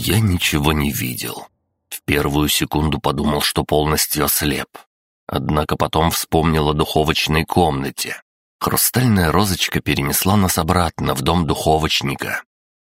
Я ничего не видел. В первую секунду подумал, что полностью ослеп. Однако потом вспомнил о духовочной комнате. Хрустальная розочка перенесла нас обратно в дом духовочника.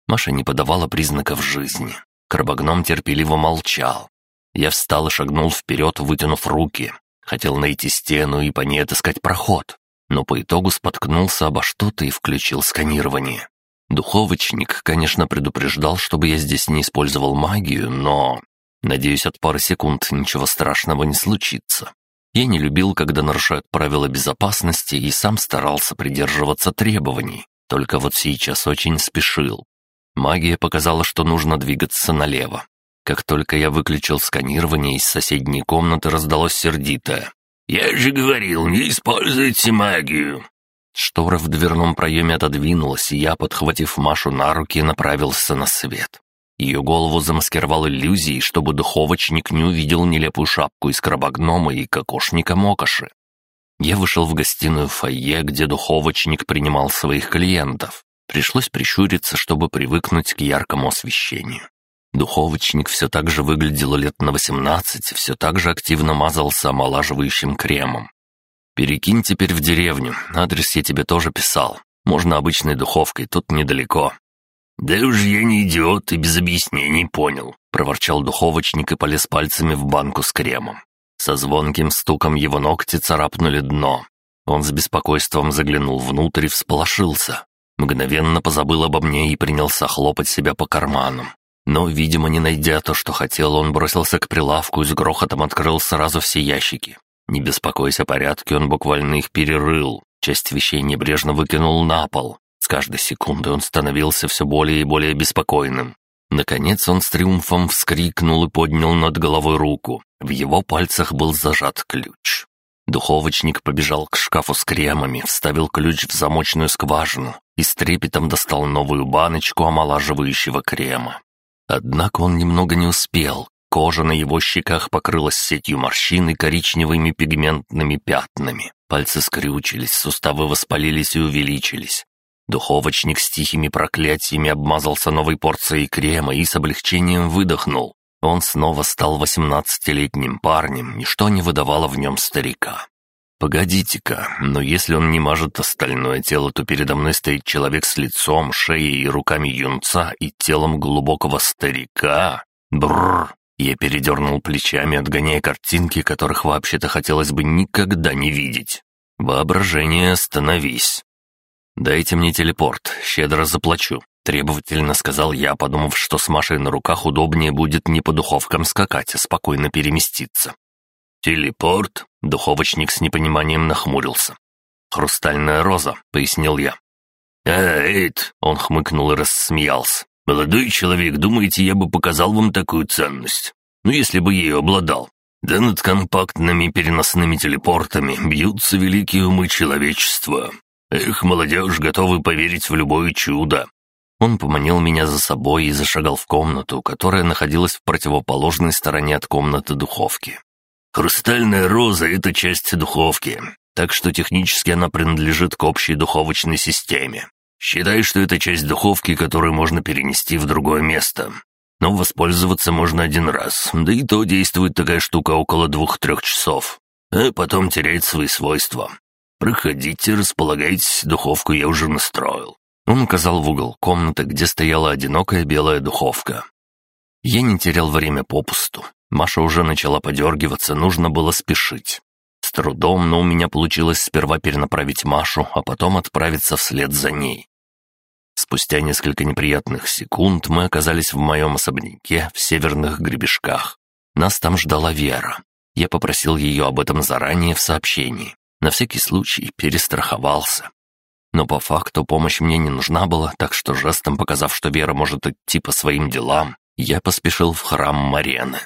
Маша не подавала признаков жизни. Крабогном терпеливо молчал. Я встал и шагнул вперед, вытянув руки. Хотел найти стену и по ней отыскать проход, но по итогу споткнулся обо что-то и включил сканирование. Духовочник, конечно, предупреждал, чтобы я здесь не использовал магию, но... Надеюсь, от пары секунд ничего страшного не случится. Я не любил, когда нарушают правила безопасности, и сам старался придерживаться требований. Только вот сейчас очень спешил. Магия показала, что нужно двигаться налево. Как только я выключил сканирование, из соседней комнаты раздалось сердитое. «Я же говорил, не используйте магию!» Штора в дверном проеме отодвинулась, и я, подхватив Машу на руки, направился на свет. Ее голову замаскировал иллюзией, чтобы духовочник не увидел нелепую шапку из крабогнома и кокошника Мокоши. Я вышел в гостиную фойе, где духовочник принимал своих клиентов. Пришлось прищуриться, чтобы привыкнуть к яркому освещению. Духовочник все так же выглядел лет на восемнадцать и все так же активно мазался омолаживающим кремом. «Перекинь теперь в деревню, адрес я тебе тоже писал. Можно обычной духовкой, тут недалеко». «Да уж я не идиот и без объяснений понял», — проворчал духовочник и полез пальцами в банку с кремом. Со звонким стуком его ногти царапнули дно. Он с беспокойством заглянул внутрь и всполошился. Мгновенно позабыл обо мне и принялся хлопать себя по карманам. Но, видимо, не найдя то, что хотел, он бросился к прилавку и с грохотом открыл сразу все ящики. Не беспокойся о порядке, он буквально их перерыл. Часть вещей небрежно выкинул на пол. С каждой секундой он становился все более и более беспокойным. Наконец он с триумфом вскрикнул и поднял над головой руку. В его пальцах был зажат ключ. Духовочник побежал к шкафу с кремами, вставил ключ в замочную скважину и с трепетом достал новую баночку омолаживающего крема. Однако он немного не успел. Кожа на его щеках покрылась сетью морщин и коричневыми пигментными пятнами. Пальцы скрючились, суставы воспалились и увеличились. Духовочник с тихими проклятиями обмазался новой порцией крема и с облегчением выдохнул. Он снова стал восемнадцатилетним парнем, ничто не выдавало в нем старика. «Погодите-ка, но если он не мажет остальное тело, то передо мной стоит человек с лицом, шеей и руками юнца и телом глубокого старика. Бррр!» Я передернул плечами, отгоняя картинки, которых вообще-то хотелось бы никогда не видеть. «Воображение, остановись!» «Дайте мне телепорт, щедро заплачу», — требовательно сказал я, подумав, что с Машей на руках удобнее будет не по духовкам скакать, а спокойно переместиться. «Телепорт?» — духовочник с непониманием нахмурился. «Хрустальная роза», — пояснил я. «А, Эд!» — он хмыкнул и рассмеялся. «Молодой человек, думаете, я бы показал вам такую ценность? Ну, если бы ее обладал. Да над компактными переносными телепортами бьются великие умы человечества. Эх, молодежь, готовы поверить в любое чудо». Он поманил меня за собой и зашагал в комнату, которая находилась в противоположной стороне от комнаты духовки. Хрустальная роза — это часть духовки, так что технически она принадлежит к общей духовочной системе. Считай, что это часть духовки, которую можно перенести в другое место. Но воспользоваться можно один раз, да и то действует такая штука около двух-трех часов, а потом теряет свои свойства. Проходите, располагайтесь, духовку я уже настроил. Он указал в угол комнаты, где стояла одинокая белая духовка. Я не терял время попусту. Маша уже начала подергиваться, нужно было спешить. С трудом, но у меня получилось сперва перенаправить Машу, а потом отправиться вслед за ней. Спустя несколько неприятных секунд мы оказались в моем особняке в северных гребешках. Нас там ждала Вера. Я попросил ее об этом заранее в сообщении. На всякий случай перестраховался. Но по факту помощь мне не нужна была, так что жестом показав, что Вера может идти по своим делам, я поспешил в храм Марены.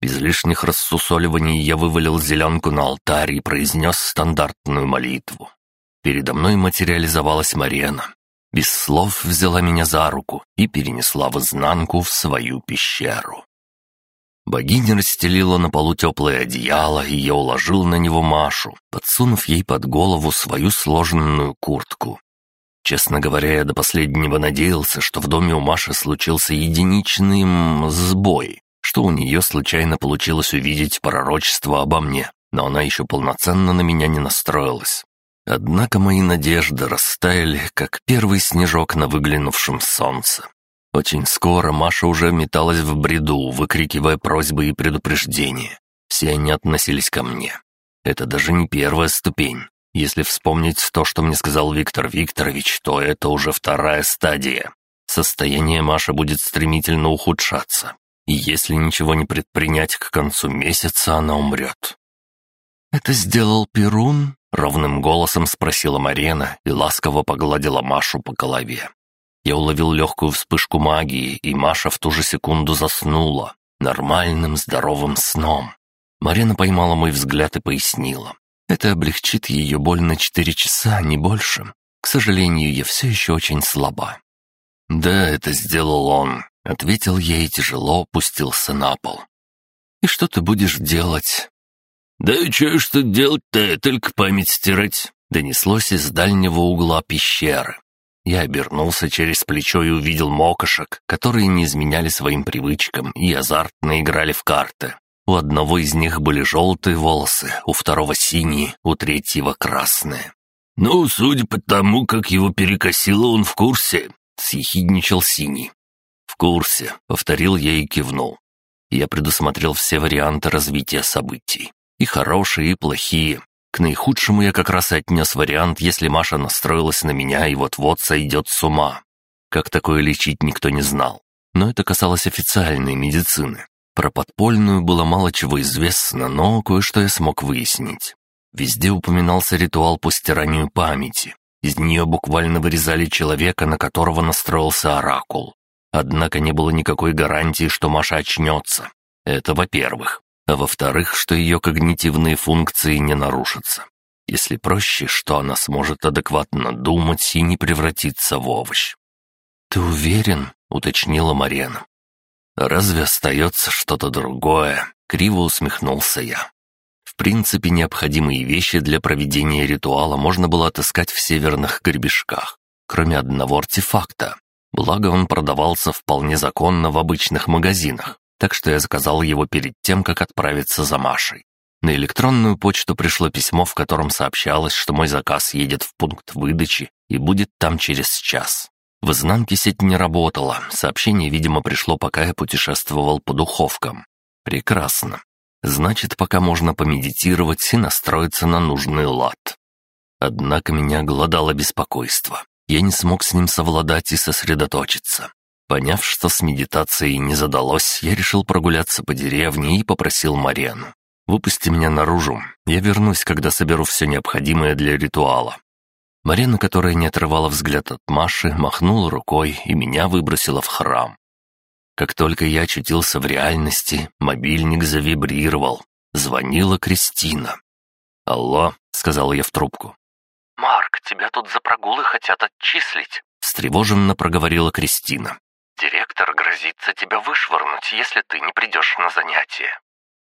Без лишних рассусоливаний я вывалил зеленку на алтарь и произнес стандартную молитву. Передо мной материализовалась Марена. Без слов взяла меня за руку и перенесла в изнанку в свою пещеру. Богиня расстелила на полу теплое одеяло, и я уложил на него Машу, подсунув ей под голову свою сложенную куртку. Честно говоря, я до последнего надеялся, что в доме у Маши случился единичный сбой, что у нее случайно получилось увидеть пророчество обо мне, но она еще полноценно на меня не настроилась. Однако мои надежды растаяли, как первый снежок на выглянувшем солнце. Очень скоро Маша уже металась в бреду, выкрикивая просьбы и предупреждения. Все они относились ко мне. Это даже не первая ступень. Если вспомнить то, что мне сказал Виктор Викторович, то это уже вторая стадия. Состояние Маши будет стремительно ухудшаться. И если ничего не предпринять, к концу месяца она умрет. «Это сделал Перун?» — ровным голосом спросила Марена и ласково погладила Машу по голове. Я уловил легкую вспышку магии, и Маша в ту же секунду заснула. Нормальным, здоровым сном. Марина поймала мой взгляд и пояснила. Это облегчит ее боль на четыре часа, не больше. К сожалению, я все еще очень слаба. «Да, это сделал он», — ответил и тяжело опустился на пол. «И что ты будешь делать?» «Да и что ж тут делать-то, только память стирать», — донеслось из дальнего угла пещеры. Я обернулся через плечо и увидел мокошек, которые не изменяли своим привычкам и азартно играли в карты. У одного из них были желтые волосы, у второго синие, у третьего красные. «Ну, судя по тому, как его перекосило, он в курсе», — съехидничал синий. «В курсе», — повторил я и кивнул. Я предусмотрел все варианты развития событий. И хорошие, и плохие. К наихудшему я как раз и отнес вариант, если Маша настроилась на меня и вот-вот сойдет с ума. Как такое лечить никто не знал. Но это касалось официальной медицины. Про подпольную было мало чего известно, но кое-что я смог выяснить. Везде упоминался ритуал по стиранию памяти. Из нее буквально вырезали человека, на которого настроился оракул. Однако не было никакой гарантии, что Маша очнется. Это во-первых а во-вторых, что ее когнитивные функции не нарушатся. Если проще, что она сможет адекватно думать и не превратиться в овощ. «Ты уверен?» — уточнила Марена. «Разве остается что-то другое?» — криво усмехнулся я. В принципе, необходимые вещи для проведения ритуала можно было отыскать в северных гребешках, кроме одного артефакта. Благо, он продавался вполне законно в обычных магазинах так что я заказал его перед тем, как отправиться за Машей. На электронную почту пришло письмо, в котором сообщалось, что мой заказ едет в пункт выдачи и будет там через час. В изнанке сеть не работала, сообщение, видимо, пришло, пока я путешествовал по духовкам. Прекрасно. Значит, пока можно помедитировать и настроиться на нужный лад. Однако меня голодало беспокойство. Я не смог с ним совладать и сосредоточиться. Поняв, что с медитацией не задалось, я решил прогуляться по деревне и попросил Мариану. «Выпусти меня наружу. Я вернусь, когда соберу все необходимое для ритуала». Марина, которая не отрывала взгляд от Маши, махнула рукой и меня выбросила в храм. Как только я очутился в реальности, мобильник завибрировал. Звонила Кристина. «Алло», — сказал я в трубку. «Марк, тебя тут за прогулы хотят отчислить», — встревоженно проговорила Кристина. Директор грозится тебя вышвырнуть, если ты не придешь на занятия.